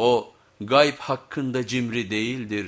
O gayb hakkında cimri değildir.